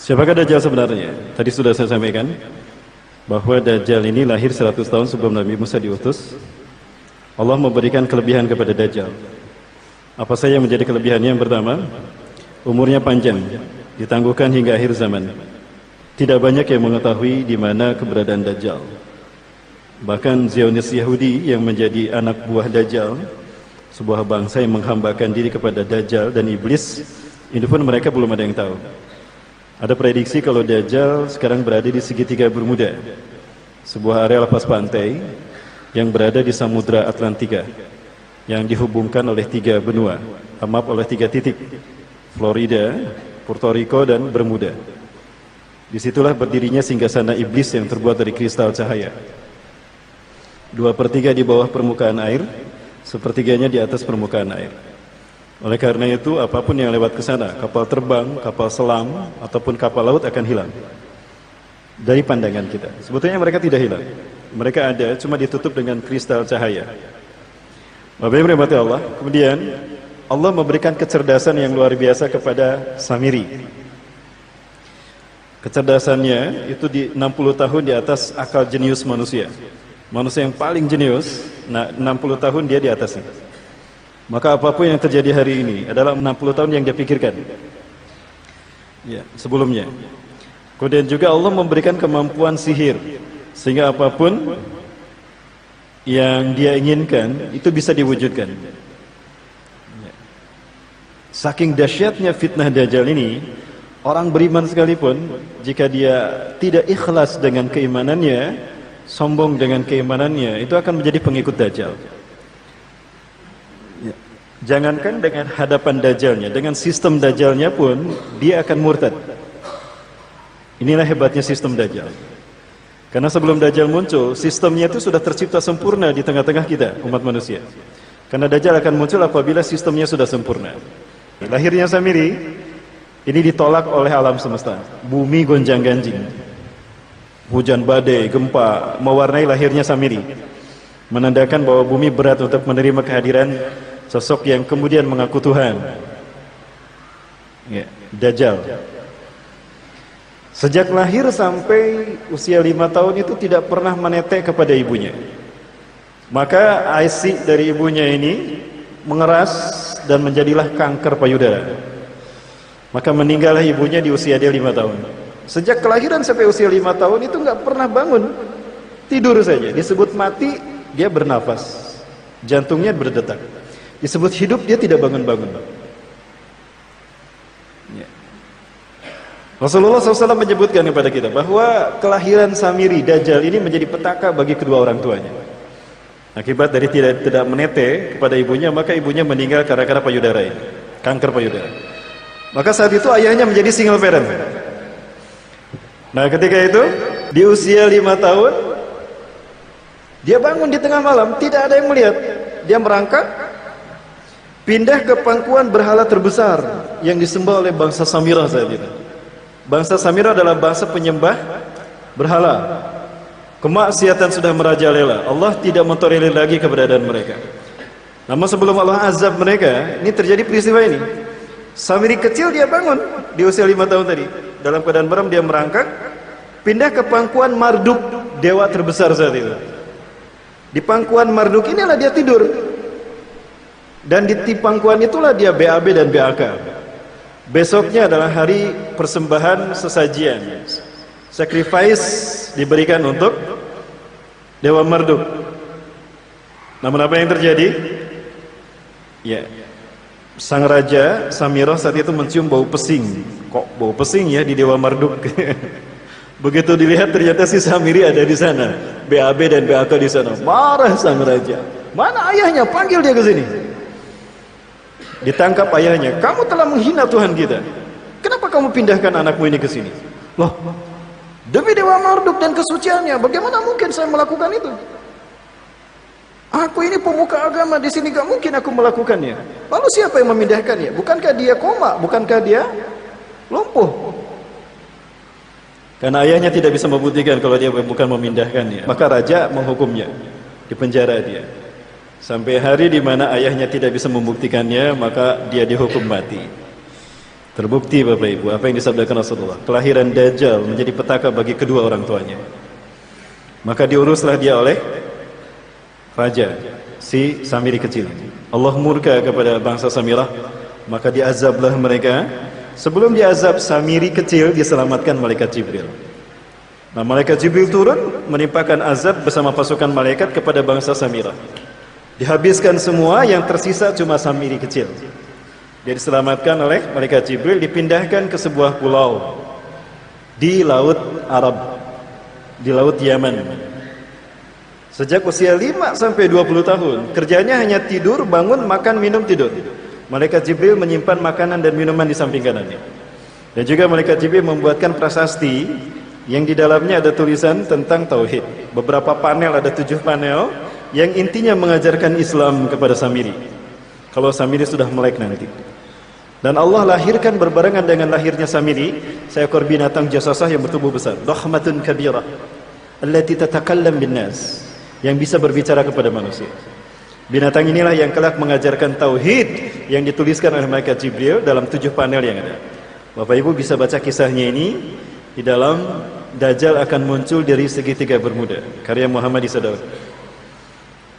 Siapakah Dajjal sebenarnya? Tadi sudah saya sampaikan bahwa Dajjal ini lahir 100 tahun sebelum Nabi Musa diutus. Allah memberikan kelebihan kepada Dajjal. Apa saja yang menjadi kelebihannya? Yang pertama, umurnya panjang, ditangguhkan hingga akhir zaman. Tidak banyak yang mengetahui di mana keberadaan Dajjal. Bahkan Zionis Yahudi yang menjadi anak buah Dajjal, sebuah bangsa yang menghambakan diri kepada Dajjal dan Iblis, ini pun mereka belum ada yang tahu. Ada prediksi kalau Dajjal sekarang berada di segitiga Bermuda, sebuah area lepas pantai yang berada di Samudra Atlantika, yang dihubungkan oleh tiga benua, maaf oleh tiga titik, Florida, Puerto Rico, dan Bermuda. Di situlah berdirinya singgasana iblis yang terbuat dari kristal cahaya. Dua per tiga di bawah permukaan air, sepertiganya di atas permukaan air. Oleh karena itu, apa pun yang lewat ke sana, kapal terbang, kapal selam, ataupun kapal laut akan hilang dari pandangan kita. Sebetulnya mereka tidak hilang. Mereka ada, cuma ditutup dengan kristal cahaya. Bapak Ibu Allah. Kemudian Allah memberikan kecerdasan yang luar biasa kepada Samiri. Kecerdasannya itu di 60 tahun di atas akal jenius manusia. Manusia yang paling jenius, nah 60 tahun dia di atasnya. Maka apa pun yang terjadi hari ini adalah 60 tahun yang dia pikirkan. Ya, sebelumnya. Kemudian juga Allah memberikan kemampuan sihir sehingga apa pun yang dia inginkan itu bisa diwujudkan. Ya. Saking dahsyatnya fitnah dajjal ini, orang beriman sekalipun jika dia tidak ikhlas dengan keimanannya, sombong dengan keimanannya, itu akan menjadi pengikut dajjal. Jangankan dengan hadapan dajjalnya, dengan sistem dajjalnya pun dia akan murtad. Inilah hebatnya sistem dajjal. Karena sebelum dajjal muncul, sistemnya itu sudah tercipta sempurna di tengah-tengah kita, umat manusia. Karena dajjal akan muncul apabila sistemnya sudah sempurna. Lahirnya Samiri ini ditolak oleh alam semesta. Bumi gonjang-ganjing. Hujan badai, gempa mewarnai lahirnya Samiri. Menandakan bahwa bumi berat untuk menerima kehadiran sosok yang kemudian mengaku Tuhan. Ya, Dajjal. Sejak lahir sampai usia lima tahun itu tidak pernah menetek kepada ibunya. Maka IC dari ibunya ini mengeras dan menjadilah kanker payudara. Maka meninggallah ibunya di usia dia lima tahun. Sejak kelahiran sampai usia lima tahun itu nggak pernah bangun. Tidur saja. Disebut mati dia bernafas. Jantungnya berdetak Disebut hidup dia tidak bangun-bangun. Ya. Rasulullah SAW menyebutkan kepada kita bahwa kelahiran Samiri Dajjal ini menjadi petaka bagi kedua orang tuanya. Akibat dari tidak tidak menete kepada ibunya, maka ibunya meninggal karena payudara ini, kanker payudara. Maka saat itu ayahnya menjadi single parent. Nah ketika itu di usia lima tahun dia bangun di tengah malam, tidak ada yang melihat. Dia merangkak pindah ke pangkuan berhala terbesar yang disembah oleh bangsa Samirah saat itu. Bangsa Samirah adalah bangsa penyembah berhala. Kemaksiatan sudah merajalela. Allah tidak mentolerir lagi keberadaan mereka. Namun sebelum Allah azab mereka, ini terjadi peristiwa ini. Samiri kecil dia bangun di usia lima tahun tadi. Dalam keadaan meram dia merangkak, pindah ke pangkuan Marduk, dewa terbesar saat itu. Di pangkuan Marduk inilah dia tidur. Dan di Tipangkuan itulah dia BAB dan BAK. Besoknya adalah hari persembahan sesajian. Sacrifice diberikan untuk Dewa Marduk. Namun apa yang terjadi? Ya. Sang raja Samiroh saat itu mencium bau pesing. Kok bau pesing ya di Dewa Marduk? Begitu dilihat ternyata si Samiri ada di sana. BAB dan BAK di sana. Marah sang raja. Mana ayahnya? Panggil dia ke sini. Ditangkap ayahnya, kamu telah menghina Tuhan kita. Kenapa kamu pindahkan anakmu ini ke sini? Loh, demi Dewa Marduk dan kesuciannya, bagaimana mungkin saya melakukan itu? Aku ini pemuka agama di sini gak mungkin aku melakukannya. Lalu siapa yang memindahkannya? Bukankah dia koma? Bukankah dia lumpuh? Karena ayahnya tidak bisa membuktikan kalau dia bukan memindahkannya. Maka raja menghukumnya, di penjara dia. Sampai hari di mana ayahnya tidak bisa membuktikannya, maka dia dihukum mati. Terbukti Bapak Ibu apa yang disabdakan Rasulullah. Kelahiran Dajjal menjadi petaka bagi kedua orang tuanya. Maka diuruslah dia oleh raja si Samiri kecil. Allah murka kepada bangsa Samirah, maka diazablah mereka. Sebelum diazab Samiri kecil diselamatkan malaikat Jibril. Nah, malaikat Jibril turun menimpakan azab bersama pasukan malaikat kepada bangsa Samirah. Dihabiskan semua yang tersisa cuma Samiri kecil. Dia diselamatkan oleh malaikat Jibril dipindahkan ke sebuah pulau di laut Arab, di laut Yaman. Sejak usia 5 sampai 20 tahun, kerjanya hanya tidur, bangun, makan, minum, tidur. Malaikat Jibril menyimpan makanan dan minuman di samping kanannya. Dan juga malaikat Jibril membuatkan prasasti yang di dalamnya ada tulisan tentang tauhid. Beberapa panel ada tujuh panel yang intinya mengajarkan Islam kepada Samiri. Kalau Samiri sudah melek nanti. Dan Allah lahirkan berbarengan dengan lahirnya Samiri seekor binatang jasasah yang bertubuh besar, rahmatun kabirah allati tatakallam bin nas yang bisa berbicara kepada manusia. Binatang inilah yang kelak mengajarkan tauhid yang dituliskan oleh malaikat Jibril dalam tujuh panel yang ada. Bapak Ibu bisa baca kisahnya ini di dalam Dajjal akan muncul dari segitiga bermuda karya Muhammad Isadar.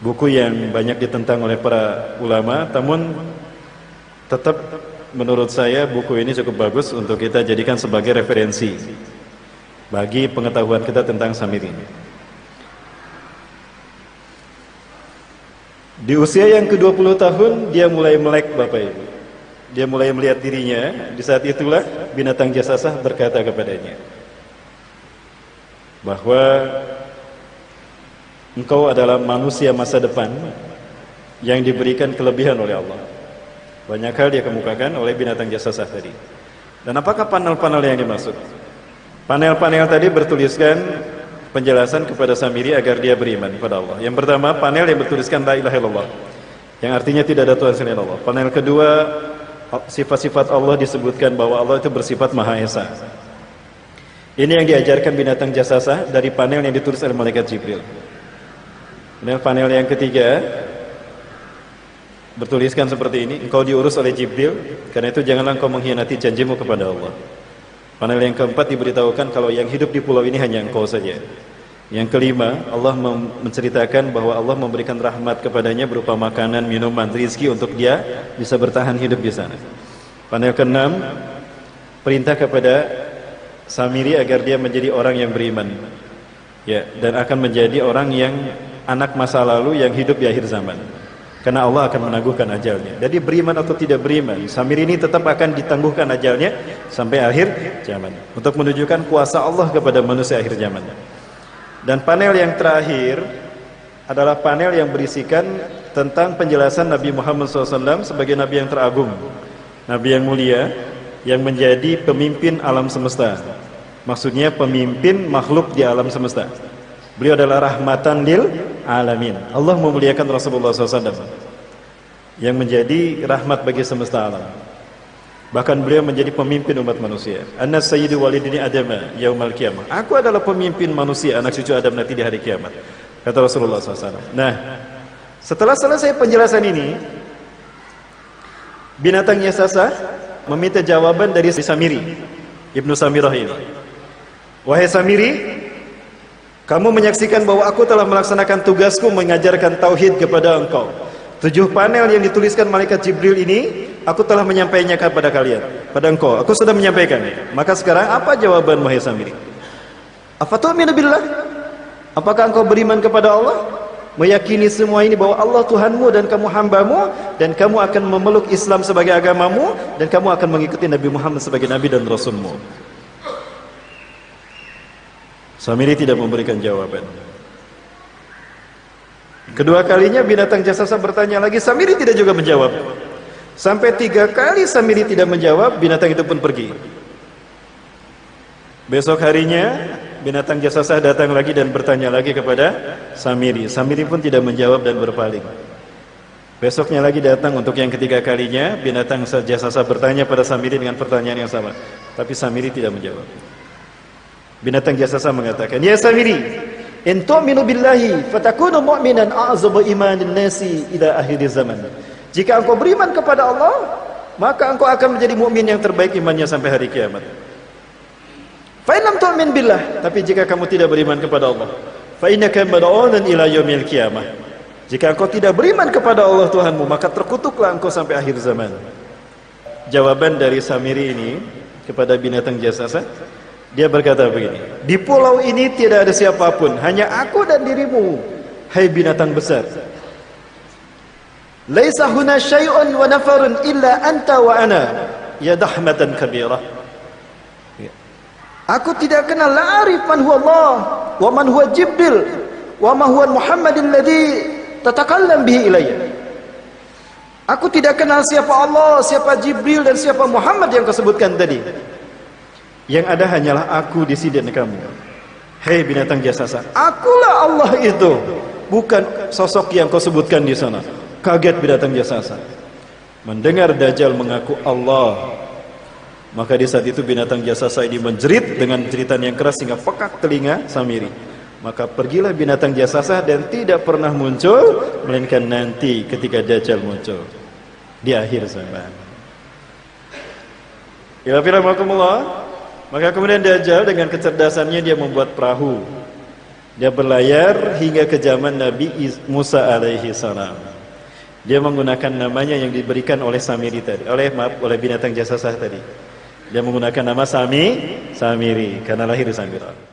Buku yang banyak ditentang oleh para ulama, namun tetap menurut saya buku ini cukup bagus untuk kita jadikan sebagai referensi bagi pengetahuan kita tentang Samiri. Di usia yang ke-20 tahun dia mulai melek Bapak Ibu. Dia mulai melihat dirinya, di saat itulah binatang jasasah berkata kepadanya bahwa engkau adalah manusia masa depan yang diberikan kelebihan oleh Allah. Banyak hal dia kemukakan oleh binatang jasasah tadi. Dan apakah panel-panel yang dimaksud? Panel-panel tadi bertuliskan penjelasan kepada Samiri agar dia beriman kepada Allah. Yang pertama, panel yang bertuliskan la ilaha illallah. Yang artinya tidak ada Tuhan selain Allah. Panel kedua, sifat-sifat Allah disebutkan bahwa Allah itu bersifat Maha Esa. Ini yang diajarkan binatang jasasah dari panel yang ditulis oleh malaikat Jibril. Kemudian panel yang ketiga, bertuliskan seperti ini, engkau diurus oleh Jibril, karena itu janganlah engkau mengkhianati janjimu kepada Allah. Panel yang keempat diberitahukan kalau yang hidup di pulau ini hanya engkau saja. Yang kelima, Allah menceritakan bahwa Allah memberikan rahmat kepadanya berupa makanan, minuman, rizki untuk dia bisa bertahan hidup di sana. Panel keenam, perintah kepada Samiri agar dia menjadi orang yang beriman. Ya, dan akan menjadi orang yang anak masa lalu yang hidup di akhir zaman. Karena Allah akan menangguhkan ajalnya. Jadi beriman atau tidak beriman, Samir ini tetap akan ditangguhkan ajalnya sampai akhir zaman. Untuk menunjukkan kuasa Allah kepada manusia akhir zaman. Dan panel yang terakhir adalah panel yang berisikan tentang penjelasan Nabi Muhammad SAW sebagai Nabi yang teragung. Nabi yang mulia, yang menjadi pemimpin alam semesta. Maksudnya pemimpin makhluk di alam semesta. Beliau adalah rahmatan lil alamin. Allah memuliakan Rasulullah SAW yang menjadi rahmat bagi semesta alam. Bahkan beliau menjadi pemimpin umat manusia. Anna sayyidu walidini adama yaumal kiamah. Aku adalah pemimpin manusia, anak cucu Adam nanti di hari kiamat. Kata Rasulullah SAW. Nah, setelah selesai penjelasan ini, binatangnya Sasa meminta jawaban dari Samiri, Ibnu Samirah ini. Wahai Samiri, kamu menyaksikan bahwa aku telah melaksanakan tugasku mengajarkan tauhid kepada engkau. Tujuh panel yang dituliskan malaikat Jibril ini, aku telah menyampaikannya kepada kalian, pada engkau. Aku sudah menyampaikan. Maka sekarang apa jawaban Wahai Samiri? Afatu'minu billah? Apakah engkau beriman kepada Allah? Meyakini semua ini bahwa Allah Tuhanmu dan kamu hambamu dan kamu akan memeluk Islam sebagai agamamu dan kamu akan mengikuti Nabi Muhammad sebagai Nabi dan Rasulmu. Samiri tidak memberikan jawaban. Kedua kalinya binatang jasasa bertanya lagi, Samiri tidak juga menjawab. Sampai tiga kali Samiri tidak menjawab, binatang itu pun pergi. Besok harinya binatang jasasa datang lagi dan bertanya lagi kepada Samiri. Samiri pun tidak menjawab dan berpaling. Besoknya lagi datang untuk yang ketiga kalinya, binatang jasasa bertanya pada Samiri dengan pertanyaan yang sama. Tapi Samiri tidak menjawab. Binatang jasasa mengatakan, "Ya Samiri, in tu'minu billahi fatakunu mu'minan a'zabu imanin nasi ila akhir zaman." Jika engkau beriman kepada Allah, maka engkau akan menjadi mukmin yang terbaik imannya sampai hari kiamat. Fa in lam tu'min billah, tapi jika kamu tidak beriman kepada Allah, fa innaka mad'un ila yaumil qiyamah. Jika engkau tidak beriman kepada Allah Tuhanmu, maka terkutuklah engkau sampai akhir zaman. Jawaban dari Samiri ini kepada binatang jasasa, dia berkata begini, di pulau ini tidak ada siapapun, hanya aku dan dirimu, hai binatang besar. Laisa huna syai'un wa nafarun illa anta wa ana, ya dahmatan kabirah. Ya. Aku tidak kenal la arif man huwa Allah wa man huwa Jibril wa ma huwa Muhammadin ladzi tatakallam bihi ilayya. Aku tidak kenal siapa Allah, siapa Jibril dan siapa Muhammad yang kau sebutkan tadi. Yang ada hanyalah aku di dan kamu. Hei binatang jasasa, akulah Allah itu, bukan sosok yang kau sebutkan di sana. Kaget binatang jasasa. Mendengar Dajjal mengaku Allah, maka di saat itu binatang jasasa ini menjerit dengan jeritan yang keras sehingga pekak telinga Samiri. Maka pergilah binatang jasasa dan tidak pernah muncul melainkan nanti ketika Dajjal muncul di akhir zaman. Ya firamakumullah. Maka kemudian Dajjal dengan kecerdasannya dia membuat perahu. Dia berlayar hingga ke zaman Nabi Musa alaihi salam. Dia menggunakan namanya yang diberikan oleh Samiri tadi, oleh maaf, oleh binatang jasasa tadi. Dia menggunakan nama Sami, Samiri karena lahir di Samira.